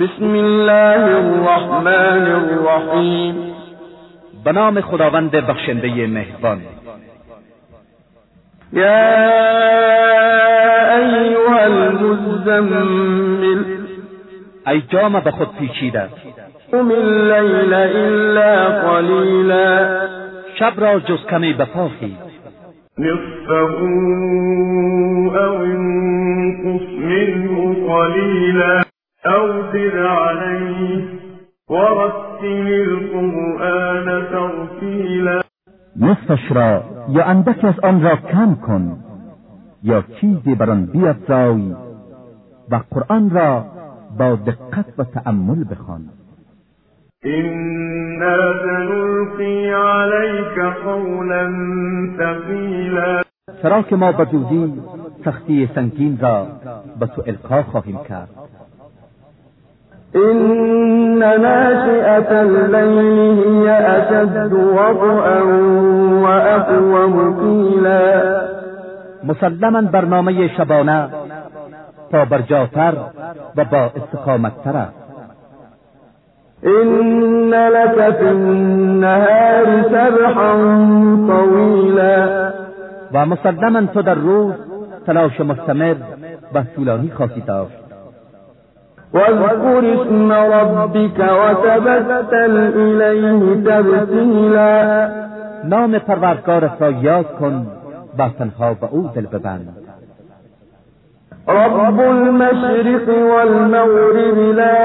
بسم الله الرحمن الرحیم. به نام خداوند بخشنده مهربان. یا ایها المزمل. ای جام به خود پیچیده. قم اللیل الا قلیلا. شب را جز کمی بپاخید نصفه او انقص منه قلیلا. زد علیه ورتل القرآن ترتیلا نصفش را یا اندک از آن را کم کن یا چیزی بر آن بیفزای و قرآن را با دقت و تأمل بخوان. إنا سنلقي عليك قولا ثقيلا. چرا که ما زودی سختی سنگین را به تو القا خواهیم کرد. إن ناشئة الليل هي أشد وطئا وأقوم قيلا. مسلما برنامه شبانه پابرجاتر و با استقامتتر است. إن لك في النهار سبحا طويلا. و مسلما تو در روز تلاش مستمر و طولانی خواهی داشت. واذكر اسم ربك وتبتل إليه تبتیلا نام پروردگارت را یاد کن و تنها به أو دل ببند. رب المشرق والمغرب لا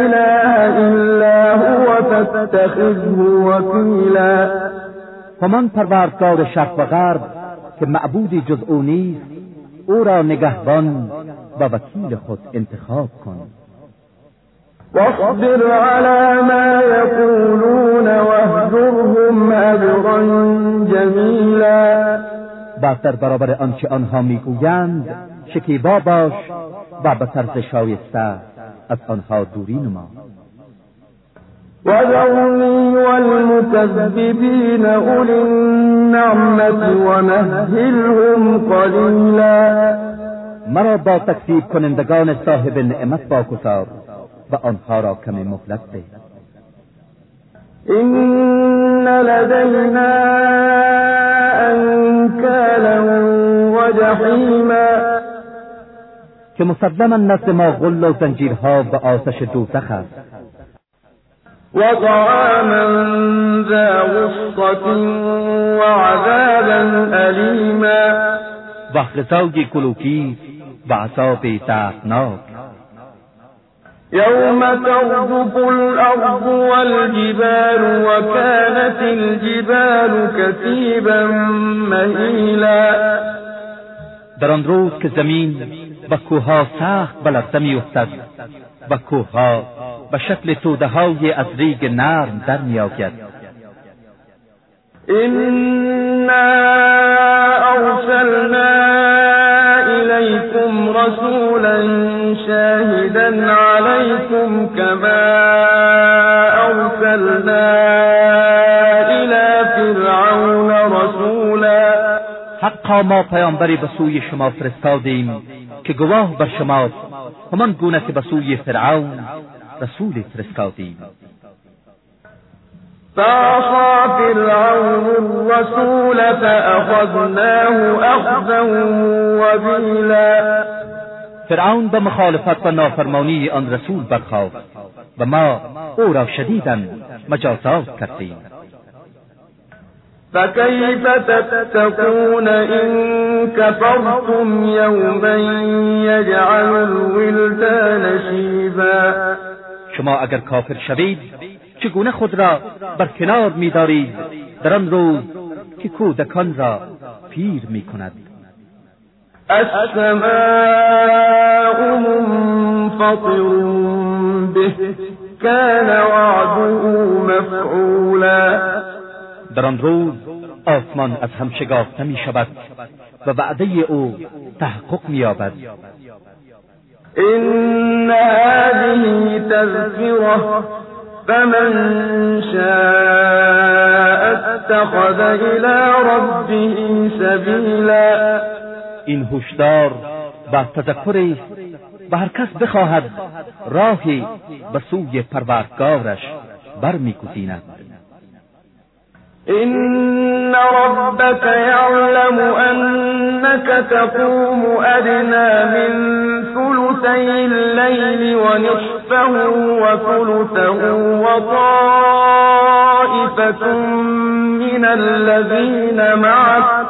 إله إلا هو فاتخذه وكيلا. همان پروردگار شرق و غرب که معبودی جز أو نیست أو را نگهبان و وکیل خود انتخاب کن. واصبر على ما يقولون واهجرهم هجرا جمیلا و در برابر آنچه آنها می‌گویند شکیبا باش و به طرز شایسته از آنها دوری نما. وذرني والمكذبين أولي النعمة ومهلهم قليلا مرا با تکذیب کنندگان صاحب نعمت واگذار و آنها را کمی مهلت ده. إن لدينا أنكالا وجحيما. که مسلما نزد ما غل و زنجیرها و آتش دوزخ است. وطعاما ذا غصة وعذابا أليما. و غذای کلوکی و عذاب دردناک يوم ترجف الأرض والجبال وكانت الجبال كثيبا مهيلا. در آن روز که زمین و کوهها سخت به لرزه میافتد و کوهها به شکل توده های از ریگ نرم در میآید. إنا أرسلنا رسولا شاهدا عليكم كما أرسلنا إلى فرعون رسولا. حقا ما پیامبری به سوی شما فرستادیم که گواه بر شماست همان گونه که به سوی فرعون رسول فرستادیم. فعصى فرعون الرسول فأخذناه أخذا وبيلا. فرعون به مخالفت و نافرمانی آن رسول برخاست و ما او را شدیدا مجازات کردیم. فكيف تتقون إن كفرتم يوما يجعل الولدان شيبا شما اگر کافر شوید چگونه خود را بر کنار میدارید؟ در آن روز که کودکان را پیر می کند السماء منفطر به. كان وعده مفعولا. در آن روز آسمان از هم شگافته می شود و وعده أو تحقق می یابد. إن هذه تذكرة فمن شاء اتخذ إلى ربه سبيلا. این هشدار و تذکر است و هر کس بخواهد. راهی به سوی پروردگارش برمیگزیند إن ربك يعلم أنك تقوم أدنى من ثلثي الليل ونصفه وثلثه وطائفة من الذين معك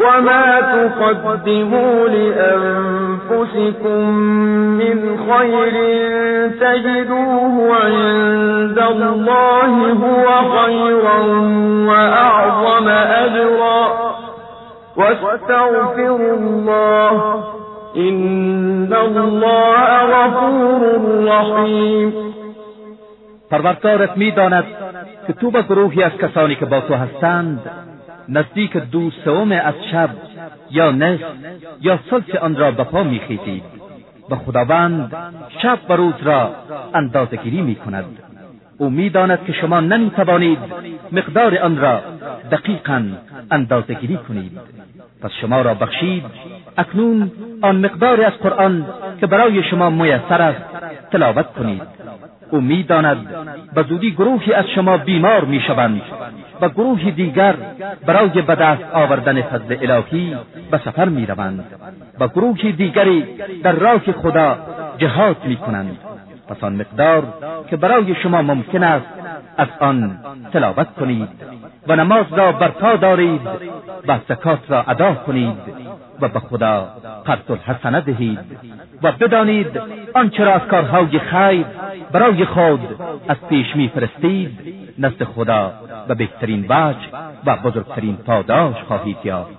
وما تقدموا لأنفسكم من خير تجدوه عند الله هو خيرا وأعظم أجرا واستغفروا الله إن الله غفور رحیم پروردگارت میداند که تو به گروهی از کسانی که با تو هستند نزدیک دو سوم از شب یا نصف یا ثلث آن را به پا میخیزید. و خداوند شب و روز را اندازهگیری می‌کند. او می‌داند که شما نمی‌توانید مقدار آن را دقیقا اندازهگیری کنید. پس شما را بخشید اکنون آن مقدار از قرآن که برای شما میسر است تلاوت کنید. او می‌داند به زودی گروهی از شما بیمار می‌شوند. و گروه دیگر برای به دست آوردن فضل الهی به سفر می‌روند و گروه دیگری در راه خدا جهاد می‌کنند. پس آن مقدار که برای شما ممکن است از آن تلاوت کنید و نماز را برپا دارید و زکات را ادا کنید و به خدا قرض الحسنه دهید و بدانید آنچه را از کارهای خیر برای خود از پیش میفرستید نزد خدا. و بهترین وجه و بزرگترین پاداش خواهید یافت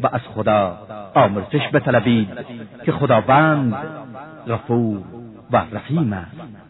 و از خدا آمرزش بطلبید که خداوند غفور و رحیم است.